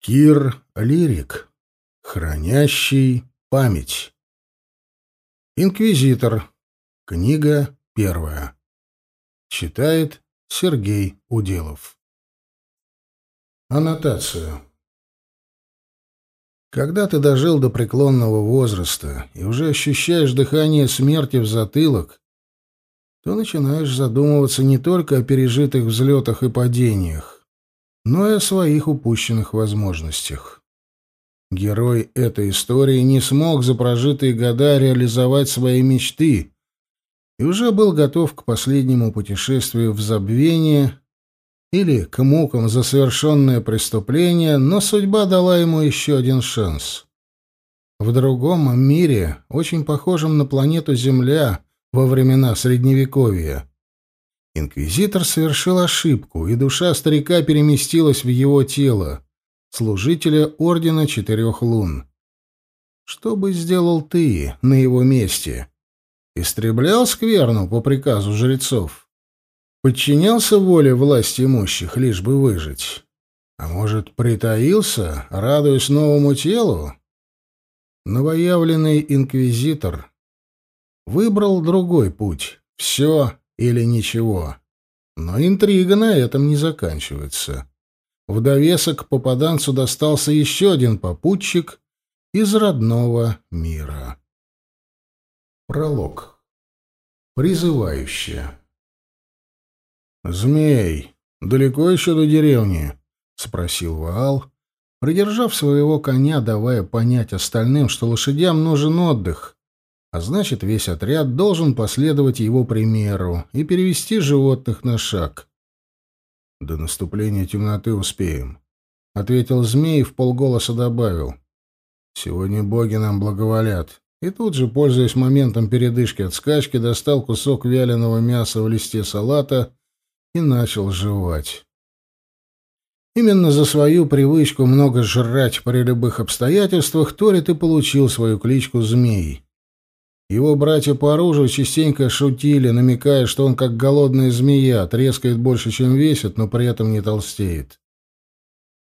Кир Лирик, хранящий память. Инквизитор. Книга первая. Читает Сергей Уделов. Аннотация. Когда ты дожил до преклонного возраста и уже ощущаешь дыхание смерти в затылок, то начинаешь задумываться не только о пережитых взлетах и падениях, но и о своих упущенных возможностях. Герой этой истории не смог за прожитые года реализовать свои мечты и уже был готов к последнему путешествию в забвение или к мукам за совершенное преступление, но судьба дала ему еще один шанс. В другом мире, очень похожем на планету Земля во времена Средневековья, Инквизитор совершил ошибку, и душа старика переместилась в его тело, служителя Ордена Четырех Лун. Что бы сделал ты на его месте? Истреблял скверну по приказу жрецов? Подчинялся воле власти имущих, лишь бы выжить? А может, притаился, радуясь новому телу? Новоявленный инквизитор выбрал другой путь. Все или ничего. Но интрига на этом не заканчивается. В довесок попаданцу достался еще один попутчик из родного мира. Пролог. Призывающая. «Змей, далеко еще до деревни?» — спросил Ваал, придержав своего коня, давая понять остальным, что лошадям нужен отдых, а значит, весь отряд должен последовать его примеру и перевести животных на шаг. «До наступления темноты успеем», — ответил змей и в полголоса добавил. «Сегодня боги нам благоволят». И тут же, пользуясь моментом передышки от скачки, достал кусок вяленого мяса в листе салата и начал жевать. Именно за свою привычку много жрать при любых обстоятельствах Торит и получил свою кличку «Змей». Его братья по оружию частенько шутили, намекая, что он как голодная змея, трескает больше, чем весит, но при этом не толстеет.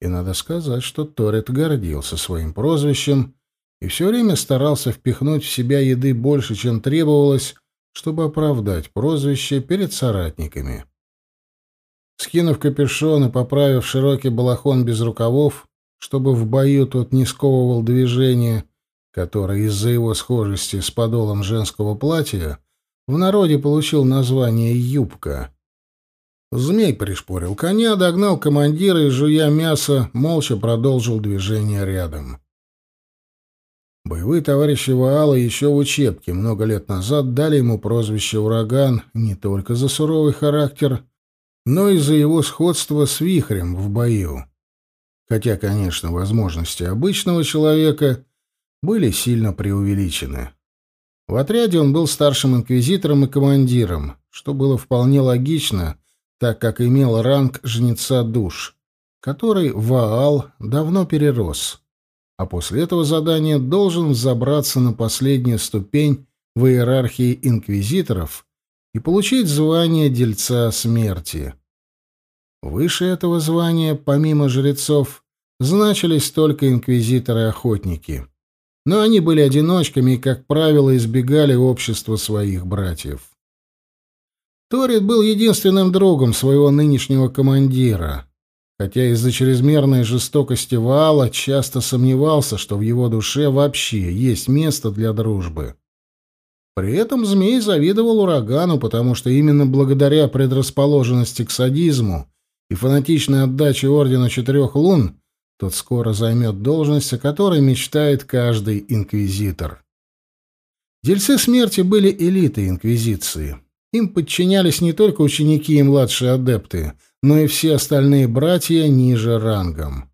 И надо сказать, что Торет гордился своим прозвищем и все время старался впихнуть в себя еды больше, чем требовалось, чтобы оправдать прозвище перед соратниками. Скинув капюшон и поправив широкий балахон без рукавов, чтобы в бою тот не сковывал движение, который из-за его схожести с подолом женского платья в народе получил название «юбка». Змей пришпорил коня, догнал командира и, жуя мясо, молча продолжил движение рядом. Боевые товарищи Ваала еще в учебке много лет назад дали ему прозвище «Ураган» не только за суровый характер, но и за его сходство с вихрем в бою. Хотя, конечно, возможности обычного человека были сильно преувеличены. В отряде он был старшим инквизитором и командиром, что было вполне логично, так как имел ранг жнеца душ, который Ваал давно перерос, а после этого задания должен взобраться на последнюю ступень в иерархии инквизиторов и получить звание дельца смерти. Выше этого звания, помимо жрецов, значились только инквизиторы-охотники но они были одиночками и, как правило, избегали общества своих братьев. Торит был единственным другом своего нынешнего командира, хотя из-за чрезмерной жестокости Ваала часто сомневался, что в его душе вообще есть место для дружбы. При этом змей завидовал урагану, потому что именно благодаря предрасположенности к садизму и фанатичной отдаче Ордена Четырех Лун тот скоро займет должность, о которой мечтает каждый инквизитор. Дельцы смерти были элитой инквизиции. Им подчинялись не только ученики и младшие адепты, но и все остальные братья ниже рангом.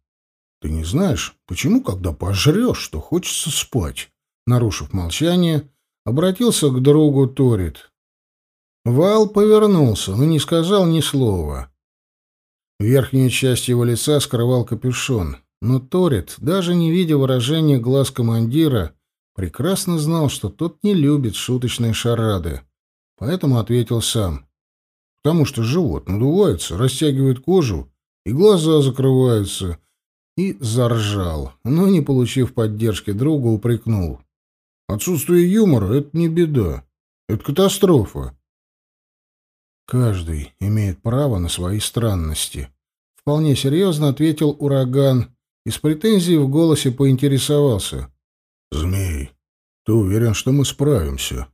«Ты не знаешь, почему, когда пожрешь, что хочется спать?» Нарушив молчание, обратился к другу Торит. Вал повернулся, но не сказал ни слова. Верхнюю часть его лица скрывал капюшон, но Торит, даже не видя выражения глаз командира, прекрасно знал, что тот не любит шуточные шарады. Поэтому ответил сам. «Потому что живот надувается, растягивает кожу, и глаза закрываются, и заржал, но, не получив поддержки друга, упрекнул. «Отсутствие юмора — это не беда. Это катастрофа». «Каждый имеет право на свои странности», — вполне серьезно ответил ураган и с претензией в голосе поинтересовался. «Змей, ты уверен, что мы справимся?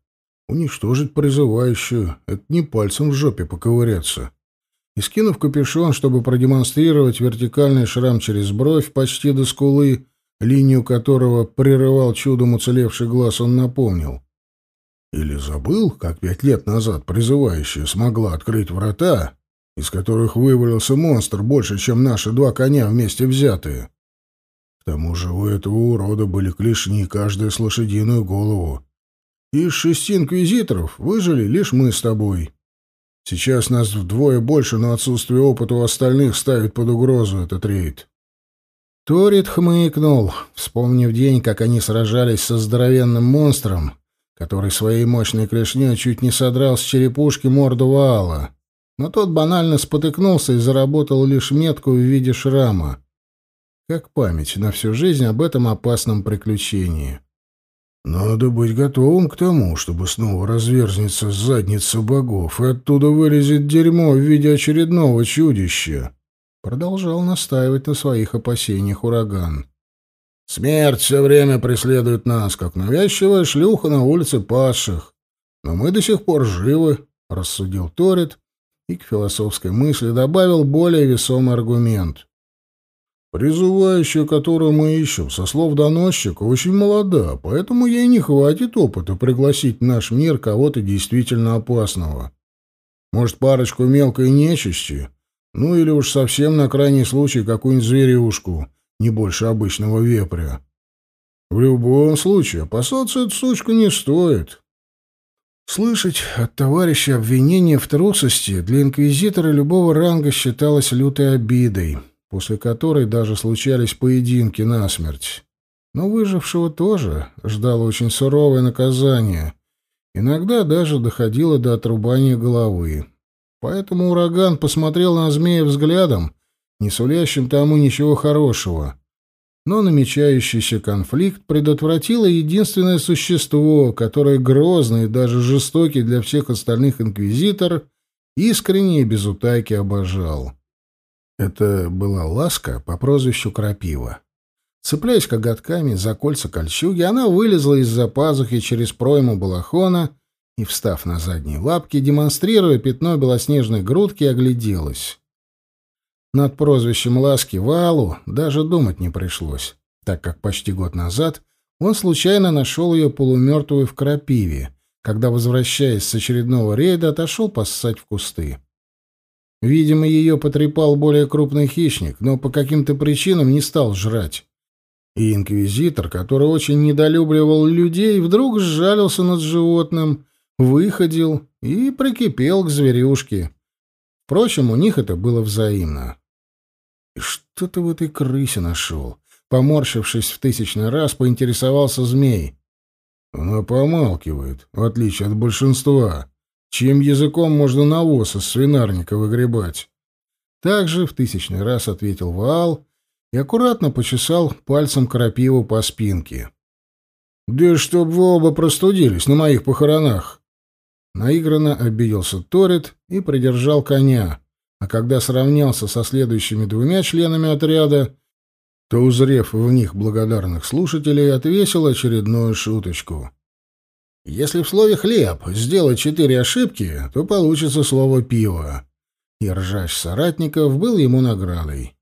Уничтожить призывающую — это не пальцем в жопе поковыряться». И скинув капюшон, чтобы продемонстрировать вертикальный шрам через бровь почти до скулы, линию которого прерывал чудом уцелевший глаз, он напомнил. Или забыл, как пять лет назад призывающая смогла открыть врата, из которых вывалился монстр больше, чем наши два коня вместе взятые? К тому же у этого урода были клешни, каждая с лошадиную голову. Из шести инквизиторов выжили лишь мы с тобой. Сейчас нас вдвое больше, но отсутствие опыта у остальных ставит под угрозу этот рейд. Торит хмыкнул, вспомнив день, как они сражались со здоровенным монстром, который своей мощной клешней чуть не содрал с черепушки морду Ваала. Но тот банально спотыкнулся и заработал лишь метку в виде шрама. Как память на всю жизнь об этом опасном приключении. Надо быть готовым к тому, чтобы снова разверзнется задница богов, и оттуда вылезет дерьмо в виде очередного чудища. Продолжал настаивать на своих опасениях ураган. Смерть все время преследует нас, как навязчивая шлюха на улице пасших. Но мы до сих пор живы, — рассудил Торит и к философской мысли добавил более весомый аргумент. Призывающая, которую мы ищем, со слов доносчика, очень молода, поэтому ей не хватит опыта пригласить в наш мир кого-то действительно опасного. Может, парочку мелкой нечисти, ну или уж совсем на крайний случай какую-нибудь зверюшку, не больше обычного вепря. В любом случае, опасаться эту сучку не стоит. Слышать от товарища обвинение в трусости для инквизитора любого ранга считалось лютой обидой после которой даже случались поединки насмерть. Но выжившего тоже ждало очень суровое наказание. Иногда даже доходило до отрубания головы. Поэтому ураган посмотрел на змея взглядом, не сулящим тому ничего хорошего. Но намечающийся конфликт предотвратило единственное существо, которое грозный и даже жестокий для всех остальных инквизитор искренне и без утайки обожал. Это была ласка по прозвищу Крапива. Цепляясь коготками за кольца кольчуги, она вылезла из-за пазухи через пройму балахона и, встав на задние лапки, демонстрируя пятно белоснежной грудки, огляделась. Над прозвищем Ласки Валу даже думать не пришлось, так как почти год назад он случайно нашел ее полумертвую в крапиве, когда, возвращаясь с очередного рейда, отошел поссать в кусты. Видимо, ее потрепал более крупный хищник, но по каким-то причинам не стал жрать. И инквизитор, который очень недолюбливал людей, вдруг сжалился над животным, выходил и прикипел к зверюшке. Впрочем, у них это было взаимно. И что ты в этой крысе нашел? Поморщившись в тысячный раз, поинтересовался змей. Она помалкивает, в отличие от большинства чьим языком можно навоз из свинарника выгребать. Также в тысячный раз ответил Ваал и аккуратно почесал пальцем крапиву по спинке. «Да чтоб вы оба простудились на моих похоронах!» Наигранно обиделся Торит и придержал коня, а когда сравнялся со следующими двумя членами отряда, то, узрев в них благодарных слушателей, отвесил очередную шуточку. Если в слове «хлеб» сделать четыре ошибки, то получится слово «пиво». И ржач соратников был ему наградой.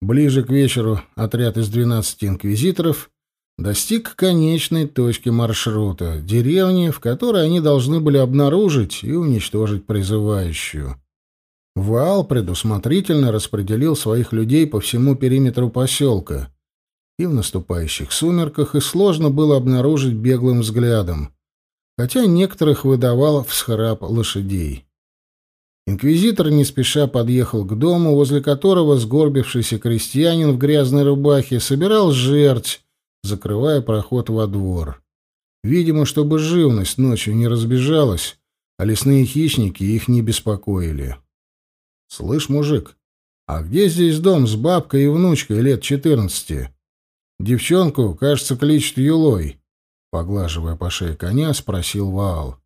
Ближе к вечеру отряд из двенадцати инквизиторов достиг конечной точки маршрута, деревни, в которой они должны были обнаружить и уничтожить призывающую. Ваал предусмотрительно распределил своих людей по всему периметру поселка, и в наступающих сумерках их сложно было обнаружить беглым взглядом, хотя некоторых выдавал всхрап лошадей. Инквизитор не спеша подъехал к дому, возле которого сгорбившийся крестьянин в грязной рубахе собирал жерть, закрывая проход во двор. Видимо, чтобы живность ночью не разбежалась, а лесные хищники их не беспокоили. «Слышь, мужик, А где здесь дом с бабкой и внучкой лет четырнадцати? Девчонку, кажется, кличут Юлой. Поглаживая по шее коня, спросил Ваал.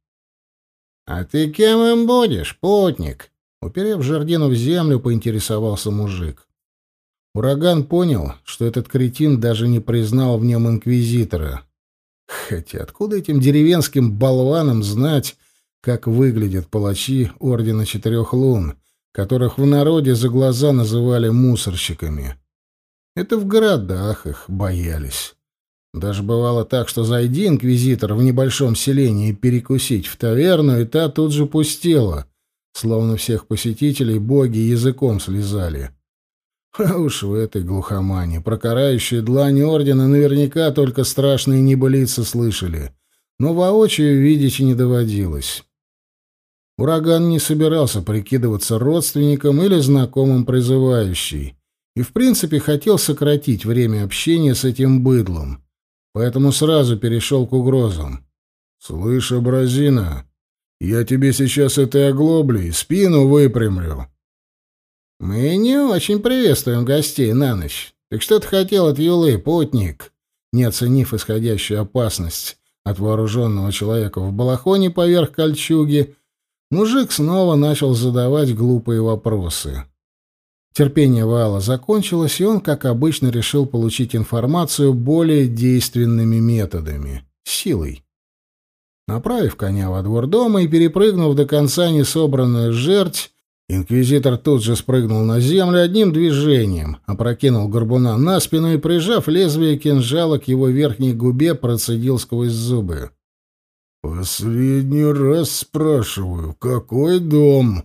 «А ты кем им будешь, путник?» Уперев жердину в землю, поинтересовался мужик. Ураган понял, что этот кретин даже не признал в нем инквизитора. Хотя откуда этим деревенским болванам знать, как выглядят палачи Ордена Четырех Лун, которых в народе за глаза называли мусорщиками? Это в городах их боялись. Даже бывало так, что зайди инквизитор в небольшом селении перекусить в таверну, и та тут же пустела, словно всех посетителей боги языком слезали. А уж в этой глухомане про карающие длани ордена наверняка только страшные небылицы слышали, но воочию видеть и не доводилось. Ураган не собирался прикидываться родственником или знакомым призывающий, и в принципе хотел сократить время общения с этим быдлом, поэтому сразу перешел к угрозам. «Слышь, Абразина, я тебе сейчас этой оглоблей спину выпрямлю». «Мы не очень приветствуем гостей на ночь. Так что ты хотел от Юлы, путник?» Не оценив исходящую опасность от вооруженного человека в балахоне поверх кольчуги, мужик снова начал задавать глупые вопросы. Терпение Вала закончилось, и он, как обычно, решил получить информацию более действенными методами — силой. Направив коня во двор дома и перепрыгнув до конца несобранную жерть, инквизитор тут же спрыгнул на землю одним движением, опрокинул горбуна на спину и, прижав лезвие кинжала к его верхней губе, процедил сквозь зубы. «Последний раз спрашиваю, какой дом?»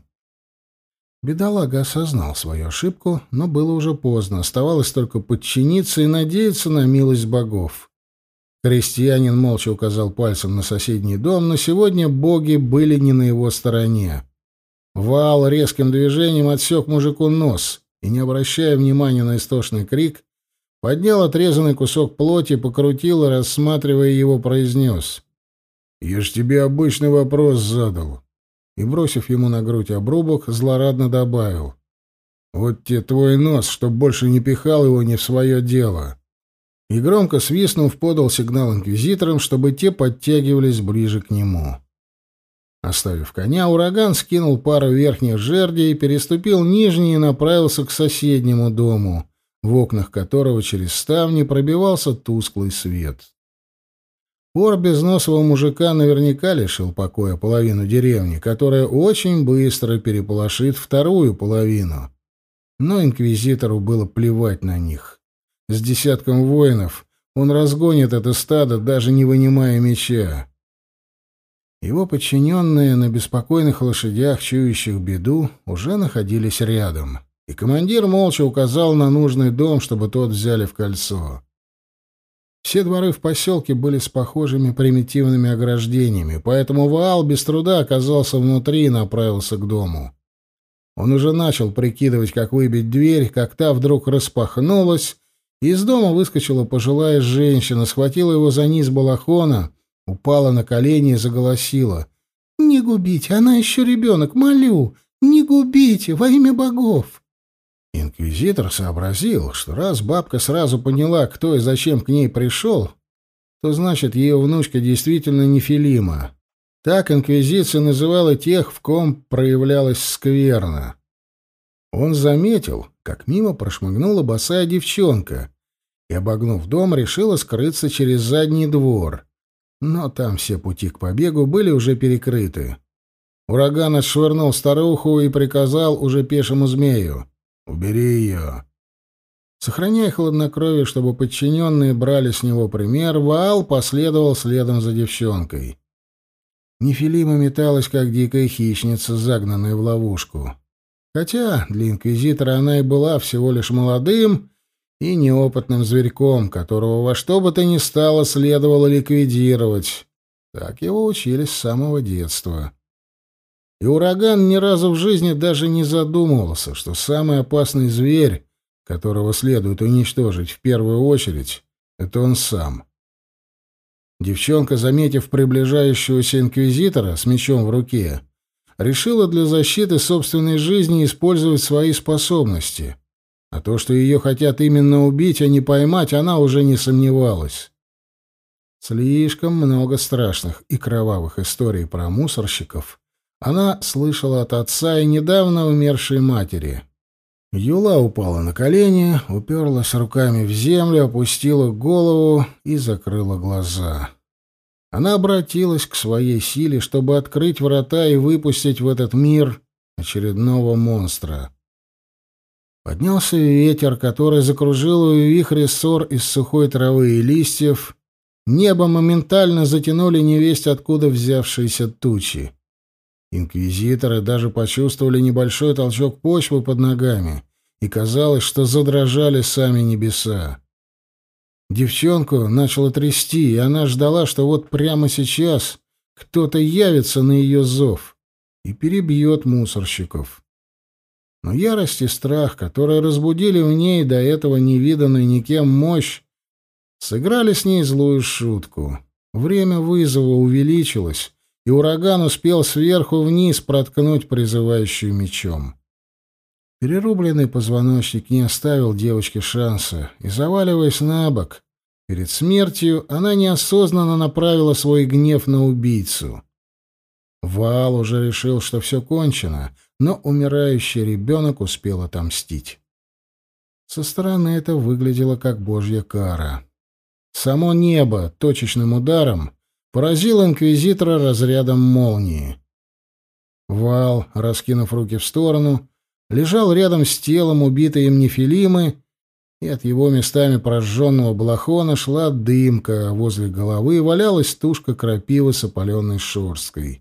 Бедолага осознал свою ошибку, но было уже поздно. Оставалось только подчиниться и надеяться на милость богов. Крестьянин молча указал пальцем на соседний дом, но сегодня боги были не на его стороне. Вал резким движением отсек мужику нос и, не обращая внимания на истошный крик, поднял отрезанный кусок плоти, покрутил и, рассматривая его, произнес. «Я ж тебе обычный вопрос задал и, бросив ему на грудь обрубок, злорадно добавил. «Вот тебе твой нос, чтоб больше не пихал его не в свое дело». И громко свистнув, подал сигнал инквизиторам, чтобы те подтягивались ближе к нему. Оставив коня, ураган скинул пару верхних жердей, переступил нижние и направился к соседнему дому, в окнах которого через ставни пробивался тусклый свет. Пор безносого мужика наверняка лишил покоя половину деревни, которая очень быстро переполошит вторую половину. Но инквизитору было плевать на них. С десятком воинов он разгонит это стадо, даже не вынимая меча. Его подчиненные на беспокойных лошадях, чующих беду, уже находились рядом, и командир молча указал на нужный дом, чтобы тот взяли в кольцо. Все дворы в поселке были с похожими примитивными ограждениями, поэтому Ваал без труда оказался внутри и направился к дому. Он уже начал прикидывать, как выбить дверь, как та вдруг распахнулась, и из дома выскочила пожилая женщина, схватила его за низ балахона, упала на колени и заголосила. «Не губите, она еще ребенок, молю! Не губите, во имя богов!» Инквизитор сообразил, что раз бабка сразу поняла, кто и зачем к ней пришел, то значит, ее внучка действительно не Филима. Так инквизиция называла тех, в ком проявлялась скверно. Он заметил, как мимо прошмыгнула босая девчонка и, обогнув дом, решила скрыться через задний двор. Но там все пути к побегу были уже перекрыты. Ураган отшвырнул старуху и приказал уже пешему змею. Убери ее. Сохраняя хладнокровие, чтобы подчиненные брали с него пример, Ваал последовал следом за девчонкой. Нефилима металась, как дикая хищница, загнанная в ловушку. Хотя для инквизитора она и была всего лишь молодым и неопытным зверьком, которого во что бы то ни стало следовало ликвидировать. Так его учили с самого детства. И ураган ни разу в жизни даже не задумывался, что самый опасный зверь, которого следует уничтожить в первую очередь, это он сам. Девчонка, заметив приближающегося инквизитора с мечом в руке, решила для защиты собственной жизни использовать свои способности. А то, что ее хотят именно убить, а не поймать, она уже не сомневалась. Слишком много страшных и кровавых историй про мусорщиков она слышала от отца и недавно умершей матери. Юла упала на колени, уперлась руками в землю, опустила голову и закрыла глаза. Она обратилась к своей силе, чтобы открыть врата и выпустить в этот мир очередного монстра. Поднялся ветер, который закружил в вихре ссор из сухой травы и листьев. Небо моментально затянули невесть откуда взявшиеся тучи. Инквизиторы даже почувствовали небольшой толчок почвы под ногами, и казалось, что задрожали сами небеса. Девчонку начало трясти, и она ждала, что вот прямо сейчас кто-то явится на ее зов и перебьет мусорщиков. Но ярость и страх, которые разбудили в ней до этого невиданную никем мощь, сыграли с ней злую шутку. Время вызова увеличилось, и ураган успел сверху вниз проткнуть призывающую мечом. Перерубленный позвоночник не оставил девочке шанса, и, заваливаясь на бок, перед смертью она неосознанно направила свой гнев на убийцу. Вал уже решил, что все кончено, но умирающий ребенок успел отомстить. Со стороны это выглядело как божья кара. Само небо точечным ударом поразил инквизитора разрядом молнии. Вал, раскинув руки в сторону, лежал рядом с телом убитой им нефилимы, и от его местами прожженного балахона шла дымка, а возле головы валялась тушка крапивы с опаленной шорсткой.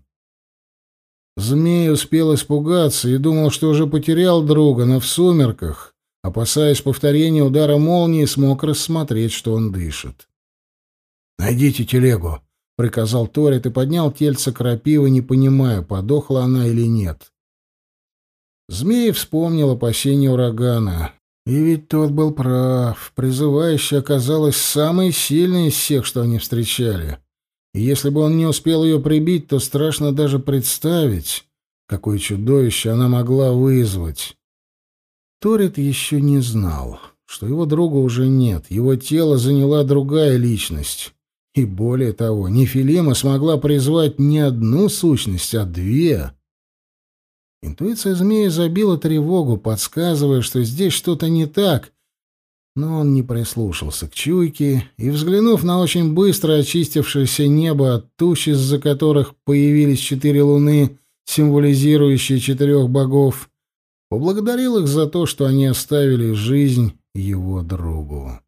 Змей успел испугаться и думал, что уже потерял друга, но в сумерках, опасаясь повторения удара молнии, смог рассмотреть, что он дышит. «Найдите телегу», — приказал Торит и поднял тельце крапивы, не понимая, подохла она или нет. Змей вспомнил опасения урагана. И ведь тот был прав. Призывающая оказалась самой сильной из всех, что они встречали. И если бы он не успел ее прибить, то страшно даже представить, какое чудовище она могла вызвать. Торит еще не знал, что его друга уже нет, его тело заняла другая личность. И более того, Нефилима смогла призвать не одну сущность, а две. Интуиция змея забила тревогу, подсказывая, что здесь что-то не так, но он не прислушался к чуйке и, взглянув на очень быстро очистившееся небо от туч, из-за которых появились четыре луны, символизирующие четырех богов, поблагодарил их за то, что они оставили жизнь его другу.